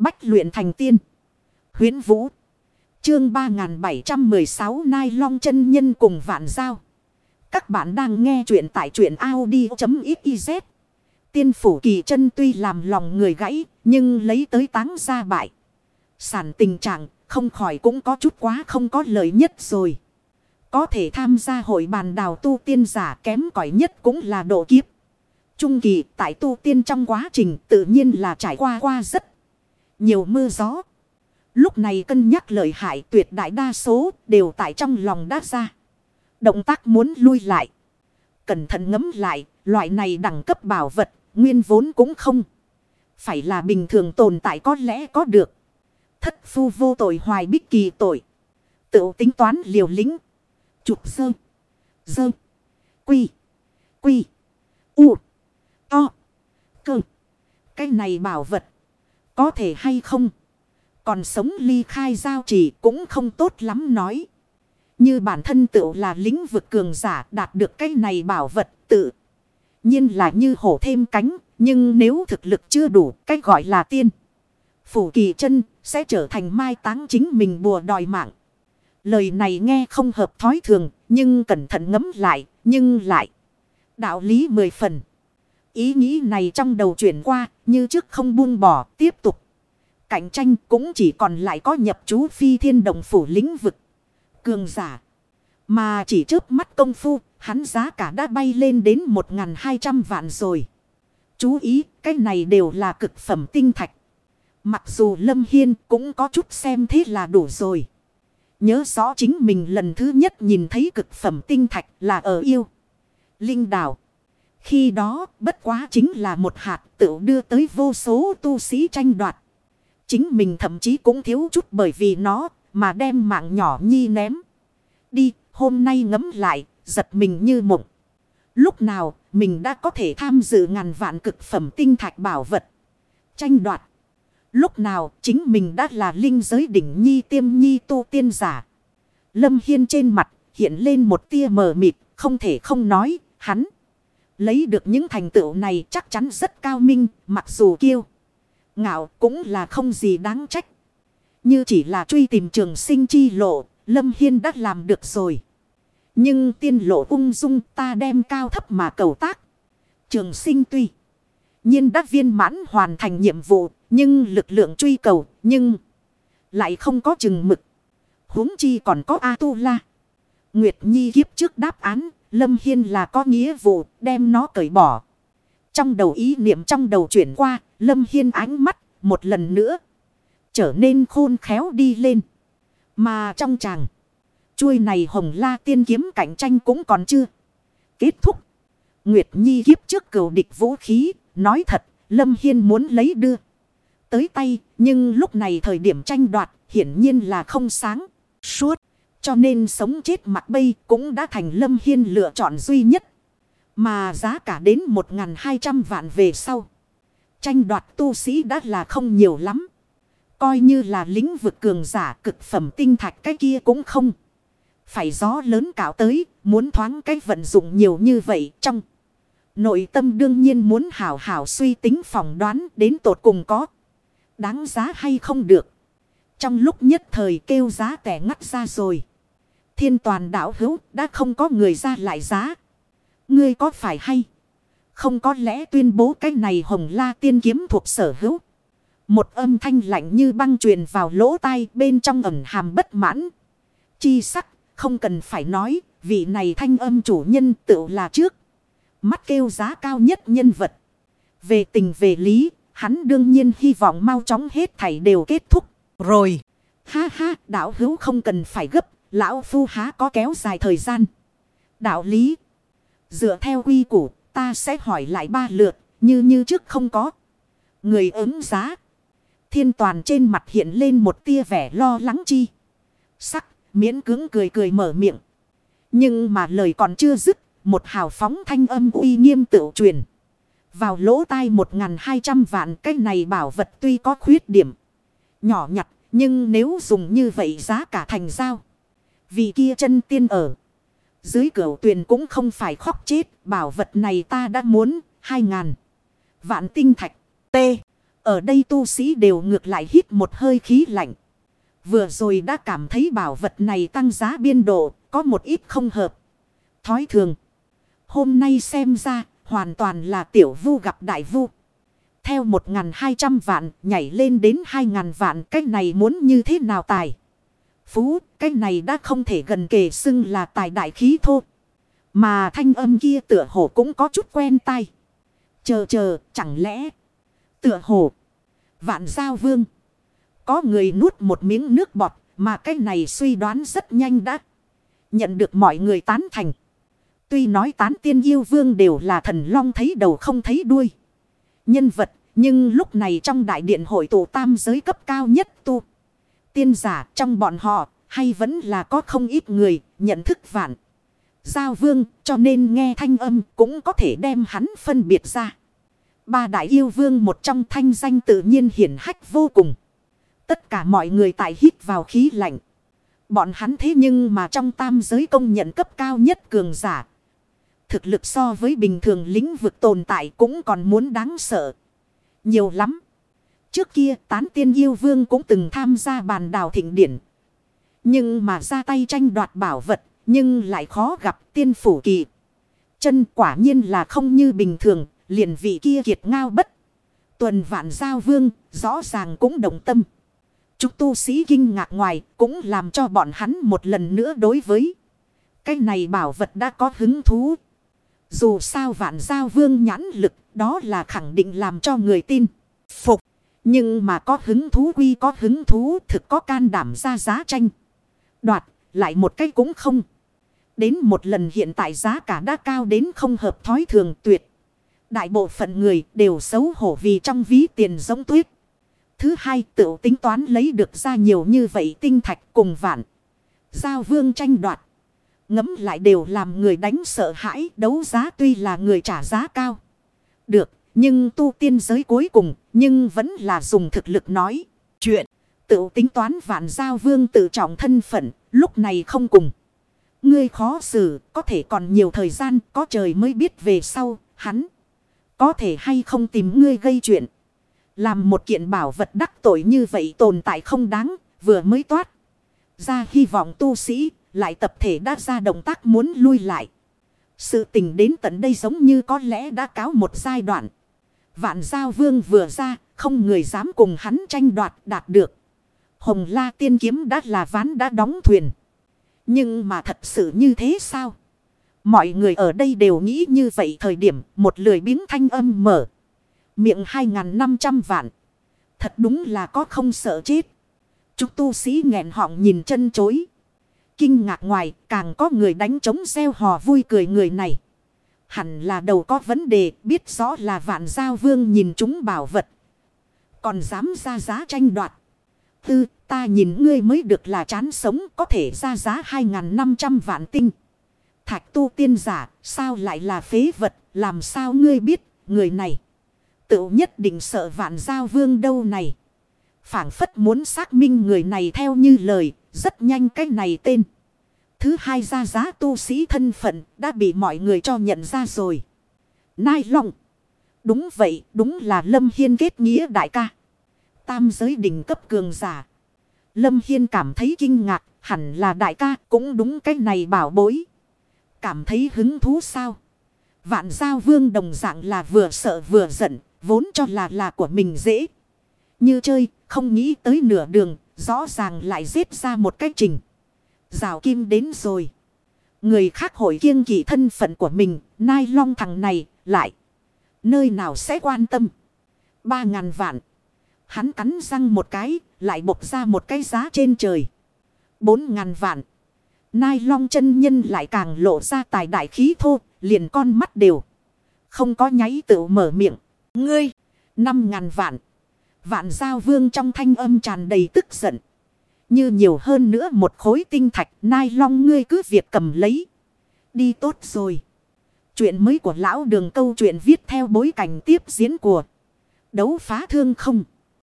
Bách luyện thành tiên. Huyến Vũ. Chương 3716 Nai Long chân nhân cùng vạn giao. Các bạn đang nghe truyện tại truyện Audi.xyz. Tiên phủ kỳ chân tuy làm lòng người gãy, nhưng lấy tới táng ra bại. Sản tình trạng, không khỏi cũng có chút quá không có lợi nhất rồi. Có thể tham gia hội bàn đào tu tiên giả kém cỏi nhất cũng là độ kiếp. Trung kỳ tại tu tiên trong quá trình tự nhiên là trải qua qua rất nhiều mưa gió. Lúc này cân nhắc lợi hại tuyệt đại đa số đều tại trong lòng đát ra. Động tác muốn lui lại. Cẩn thận ngấm lại, loại này đẳng cấp bảo vật, nguyên vốn cũng không. Phải là bình thường tồn tại có lẽ có được. Thất phu vô tội hoài bích kỳ tội. Tự tính toán liều lĩnh. Chụp sơ. Sơ. Quy. Quy. U. To. Cơ. Cái này bảo vật. Có thể hay không? Còn sống ly khai giao chỉ cũng không tốt lắm nói. Như bản thân tự là lĩnh vực cường giả đạt được cái này bảo vật tự. nhiên là như hổ thêm cánh. Nhưng nếu thực lực chưa đủ cách gọi là tiên. Phủ kỳ chân sẽ trở thành mai táng chính mình bùa đòi mạng. Lời này nghe không hợp thói thường. Nhưng cẩn thận ngấm lại. Nhưng lại. Đạo lý mười phần. Ý nghĩ này trong đầu chuyển qua, như trước không buông bỏ, tiếp tục. Cạnh tranh cũng chỉ còn lại có nhập chú phi thiên đồng phủ lĩnh vực. Cường giả. Mà chỉ trước mắt công phu, hắn giá cả đã bay lên đến 1.200 vạn rồi. Chú ý, cái này đều là cực phẩm tinh thạch. Mặc dù Lâm Hiên cũng có chút xem thế là đủ rồi. Nhớ rõ chính mình lần thứ nhất nhìn thấy cực phẩm tinh thạch là ở yêu. Linh đảo. Khi đó, bất quá chính là một hạt tự đưa tới vô số tu sĩ tranh đoạt. Chính mình thậm chí cũng thiếu chút bởi vì nó mà đem mạng nhỏ nhi ném. Đi, hôm nay ngấm lại, giật mình như mộng. Lúc nào, mình đã có thể tham dự ngàn vạn cực phẩm tinh thạch bảo vật. Tranh đoạt. Lúc nào, chính mình đã là linh giới đỉnh nhi tiêm nhi tu tiên giả. Lâm Hiên trên mặt hiện lên một tia mờ mịt, không thể không nói, hắn. Lấy được những thành tựu này chắc chắn rất cao minh, mặc dù kiêu. Ngạo cũng là không gì đáng trách. Như chỉ là truy tìm trường sinh chi lộ, Lâm Hiên đã làm được rồi. Nhưng tiên lộ ung dung ta đem cao thấp mà cầu tác. Trường sinh tuy nhiên đã viên mãn hoàn thành nhiệm vụ, nhưng lực lượng truy cầu, nhưng lại không có chừng mực. huống chi còn có A-tu-la. Nguyệt Nhi kiếp trước đáp án Lâm Hiên là có nghĩa vụ đem nó cởi bỏ. Trong đầu ý niệm trong đầu chuyển qua, Lâm Hiên ánh mắt một lần nữa. Trở nên khôn khéo đi lên. Mà trong chàng, chuôi này hồng la tiên kiếm cạnh tranh cũng còn chưa. Kết thúc. Nguyệt Nhi kiếp trước cầu địch vũ khí, nói thật, Lâm Hiên muốn lấy đưa. Tới tay, nhưng lúc này thời điểm tranh đoạt, hiển nhiên là không sáng, suốt. Cho nên sống chết mặt bây cũng đã thành Lâm Hiên lựa chọn duy nhất. Mà giá cả đến 1.200 vạn về sau. Tranh đoạt tu sĩ đã là không nhiều lắm. Coi như là lĩnh vực cường giả cực phẩm tinh thạch cái kia cũng không. Phải gió lớn cạo tới, muốn thoáng cái vận dụng nhiều như vậy trong. Nội tâm đương nhiên muốn hảo hảo suy tính phỏng đoán đến tột cùng có. Đáng giá hay không được. Trong lúc nhất thời kêu giá tẻ ngắt ra rồi thiên toàn đảo hữu đã không có người ra lại giá. Ngươi có phải hay? Không có lẽ tuyên bố cái này hồng la tiên kiếm thuộc sở hữu. Một âm thanh lạnh như băng truyền vào lỗ tai bên trong ẩn hàm bất mãn. Chi sắc, không cần phải nói, vị này thanh âm chủ nhân tự là trước. Mắt kêu giá cao nhất nhân vật. Về tình về lý, hắn đương nhiên hy vọng mau chóng hết thảy đều kết thúc. Rồi, ha ha, đảo hữu không cần phải gấp, Lão Phu há có kéo dài thời gian. Đạo lý. Dựa theo quy củ, ta sẽ hỏi lại ba lượt, như như trước không có. Người ứng giá. Thiên toàn trên mặt hiện lên một tia vẻ lo lắng chi. Sắc, miễn cứng cười cười mở miệng. Nhưng mà lời còn chưa dứt, một hào phóng thanh âm uy nghiêm tự truyền. Vào lỗ tai một ngàn hai trăm vạn cái này bảo vật tuy có khuyết điểm. Nhỏ nhặt, nhưng nếu dùng như vậy giá cả thành giao. Vì kia chân tiên ở. Dưới cửa tuyền cũng không phải khóc chết. Bảo vật này ta đã muốn. Hai ngàn. Vạn tinh thạch. T. Ở đây tu sĩ đều ngược lại hít một hơi khí lạnh. Vừa rồi đã cảm thấy bảo vật này tăng giá biên độ, có một ít không hợp. Thói thường. Hôm nay xem ra, hoàn toàn là tiểu vu gặp đại vu. Theo 1.200 vạn, nhảy lên đến 2.000 vạn, cách này muốn như thế nào tài? Phú, cách này đã không thể gần kề xưng là tài đại khí thô. Mà thanh âm kia tựa hồ cũng có chút quen tai. Chờ chờ, chẳng lẽ... Tựa hồ. Vạn giao vương. Có người nuốt một miếng nước bọt. Mà cái này suy đoán rất nhanh đã. Nhận được mọi người tán thành. Tuy nói tán tiên yêu vương đều là thần long thấy đầu không thấy đuôi. Nhân vật. Nhưng lúc này trong đại điện hội tụ tam giới cấp cao nhất tu. Tiên giả trong bọn họ. Hay vẫn là có không ít người nhận thức vạn. Giao vương, cho nên nghe thanh âm cũng có thể đem hắn phân biệt ra. Ba đại yêu vương một trong thanh danh tự nhiên hiển hách vô cùng. Tất cả mọi người tại hít vào khí lạnh. Bọn hắn thế nhưng mà trong tam giới công nhận cấp cao nhất cường giả. Thực lực so với bình thường lĩnh vực tồn tại cũng còn muốn đáng sợ. Nhiều lắm. Trước kia tán tiên yêu vương cũng từng tham gia bàn đào thịnh điển. Nhưng mà ra tay tranh đoạt bảo vật. Nhưng lại khó gặp tiên phủ kỳ. Chân quả nhiên là không như bình thường liền vị kia kiệt ngao bất. Tuần vạn giao vương, rõ ràng cũng đồng tâm. Chúng tu sĩ kinh ngạc ngoài, cũng làm cho bọn hắn một lần nữa đối với. Cái này bảo vật đã có hứng thú. Dù sao vạn giao vương nhãn lực, đó là khẳng định làm cho người tin. Nhưng mà có hứng thú quy có hứng thú thực có can đảm ra giá tranh. Đoạt, lại một cái cũng không. Đến một lần hiện tại giá cả đã cao đến không hợp thói thường tuyệt. Đại bộ phận người đều xấu hổ vì trong ví tiền giống tuyết. Thứ hai tự tính toán lấy được ra nhiều như vậy tinh thạch cùng vạn. Giao vương tranh đoạt. Ngấm lại đều làm người đánh sợ hãi đấu giá tuy là người trả giá cao. Được, nhưng tu tiên giới cuối cùng, nhưng vẫn là dùng thực lực nói. Chuyện, tự tính toán vạn giao vương tự trọng thân phận, lúc này không cùng. Ngươi khó xử, có thể còn nhiều thời gian, có trời mới biết về sau, hắn. Có thể hay không tìm ngươi gây chuyện. Làm một kiện bảo vật đắc tội như vậy tồn tại không đáng, vừa mới toát. Ra hy vọng tu sĩ, lại tập thể đã ra động tác muốn lui lại. Sự tình đến tận đây giống như có lẽ đã cáo một giai đoạn. Vạn giao vương vừa ra, không người dám cùng hắn tranh đoạt đạt được. Hồng la tiên kiếm đã là ván đã đóng thuyền. Nhưng mà thật sự như thế sao? Mọi người ở đây đều nghĩ như vậy thời điểm một lười biếng thanh âm mở. Miệng 2.500 vạn. Thật đúng là có không sợ chết. Chúng tu sĩ nghẹn họng nhìn chân chối. Kinh ngạc ngoài càng có người đánh trống xeo hò vui cười người này. Hẳn là đầu có vấn đề biết rõ là vạn giao vương nhìn chúng bảo vật. Còn dám ra giá tranh đoạt. Tư ta nhìn ngươi mới được là chán sống có thể ra giá 2.500 vạn tinh thạch tu tiên giả, sao lại là phế vật, làm sao ngươi biết, người này. Tự nhất định sợ vạn giao vương đâu này. phảng phất muốn xác minh người này theo như lời, rất nhanh cái này tên. Thứ hai ra giá tu sĩ thân phận đã bị mọi người cho nhận ra rồi. Nai lòng. Đúng vậy, đúng là Lâm Hiên kết nghĩa đại ca. Tam giới đỉnh cấp cường giả. Lâm Hiên cảm thấy kinh ngạc, hẳn là đại ca, cũng đúng cái này bảo bối. Cảm thấy hứng thú sao? Vạn giao vương đồng dạng là vừa sợ vừa giận, vốn cho là là của mình dễ. Như chơi, không nghĩ tới nửa đường, rõ ràng lại giết ra một cái trình. Rào kim đến rồi. Người khác hội kiêng kỵ thân phận của mình, nai long thằng này, lại. Nơi nào sẽ quan tâm? Ba ngàn vạn. Hắn cắn răng một cái, lại bộc ra một cái giá trên trời. Bốn ngàn vạn. Nai long chân nhân lại càng lộ ra tài đại khí thô, liền con mắt đều. Không có nháy tự mở miệng. Ngươi, năm ngàn vạn. Vạn giao vương trong thanh âm tràn đầy tức giận. Như nhiều hơn nữa một khối tinh thạch, nai long ngươi cứ việc cầm lấy. Đi tốt rồi. Chuyện mới của lão đường câu chuyện viết theo bối cảnh tiếp diễn của đấu phá thương không.